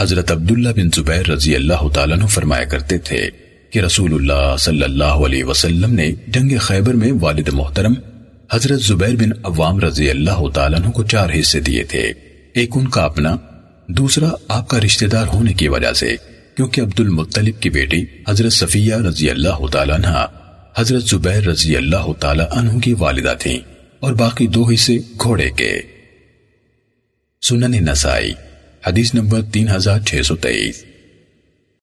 حضرت عبداللہ بن زبیر رضی اللہ تعالیٰ عنہ فرمایا کرتے تھے کہ رسول اللہ صلی اللہ علیہ وسلم نے جنگ خیبر میں والد محترم حضرت زبیر بن عوام رضی اللہ تعالیٰ عنہ کو چار حصے دیے تھے۔ ایک ان کا اپنا، دوسرا آپ کا رشتہ دار ہونے کی وجہ سے، کیونکہ عبد المطلب کی بیٹی حضرت صفیہ رضی اللہ تعالیٰ عنہ حضرت زبیر رضی اللہ تعالیٰ عنہ کی والدہ تھیں اور باقی دو حصے گھوڑے کے۔ سنن نسائی حدیث نمبر تین ہزار چھ سو تیئیس۔